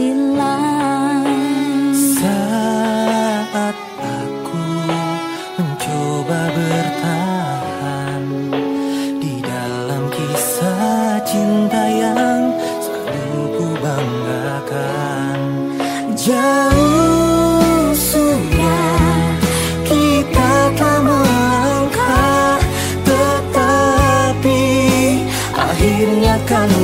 silam Saat aku mencoba bertahan Di dalam kisah cinta yang selalu ku banggakan. Jauh sudah kita telah melangkah Tetapi akhirnya kan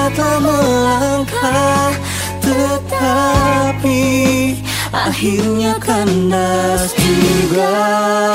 kita telah melangkah Tetapi akhirnya kandas juga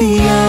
ti.